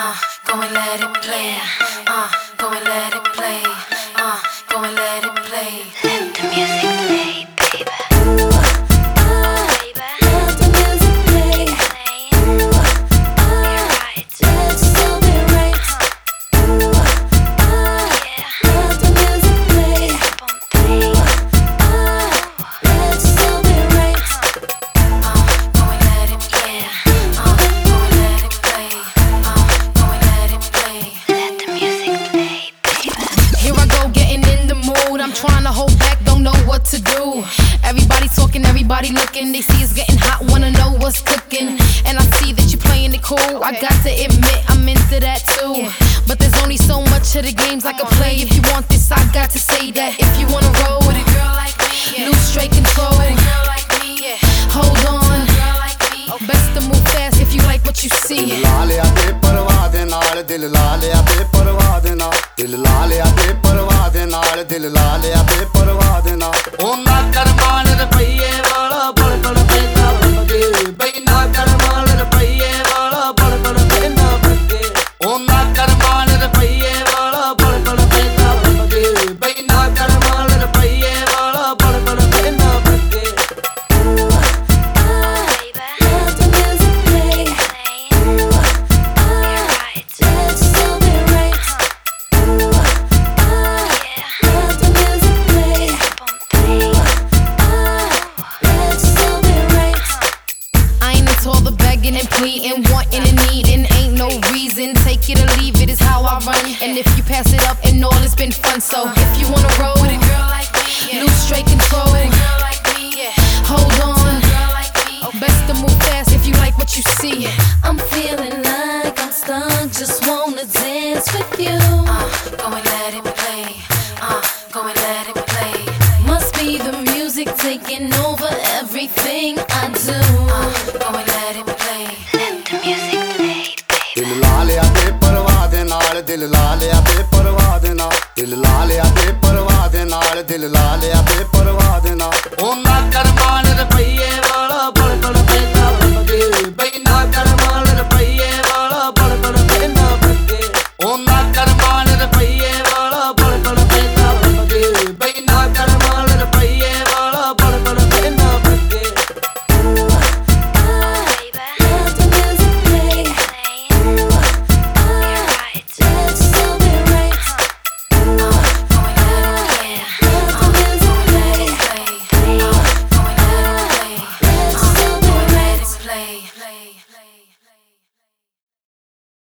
Uh, go and let it play. Uh, go and let it play. Uh, go and let trying to hold back, don't know what to do. Everybody talking, everybody looking. They see it's getting hot, wanna know what's cooking. And I see that you playing it cool. I got to admit, I'm into that too. But there's only so much of the games I can play. If you want this, I got to say that. If you wanna roll with A it, girl like me, yeah. lose straight control. Girl like me, yeah. Hold on, Girl like me. best to move fast if you like what you see. ਲਾ ਲਿਆ ਤੇ ਪਰਵਾਹ ਦੇ ਨਾਲ ਦਿਲ ਲਾ ਲਿਆ ਤੇ ਪਰਵਾਹ ਦੇ ਨਾਲ ਦਿਲ ਲਾ ਲਿਆ ਤੇ ਪਰਵਾਹ ਦੇ ਨਾਲ ਦਿਲ ਲਾ ਲਿਆ ਤੇ ਦੇ ਨਾਲ। ਉਹਨਾਂ all the begging and pleading, wanting and needing. Ain't no reason. Take it or leave it is how I run. And if you pass it up and all, it's been fun. So if you wanna roll, A girl like me, lose straight control. Girl like me, yeah. Hold on, Girl like me. best to move fast if you like what you see. I'm feeling like I'm stuck. Just wanna dance with you. Uh, go and let it play. Uh, go and let it play. Must be the music taking over everything I do. ਲਿਆ ਤੇ ਪਰਵਾਹ ਦੇ ਨਾਲ ਦਿਲ ਲਾ ਲਿਆ ਤੇ ਪਰਵਾਹ ਦੇ ਨਾਲ, ਦਿਲ ਲਾ ਲਿਆ ਤੇ ਪਰਵਾਹ ਦੇ ਨਾਲ, ਦਿਲ ਲਾ ਲਿਆ ਤੇ ਪਰਵਾਹ ਦੇ ਨਾਲ।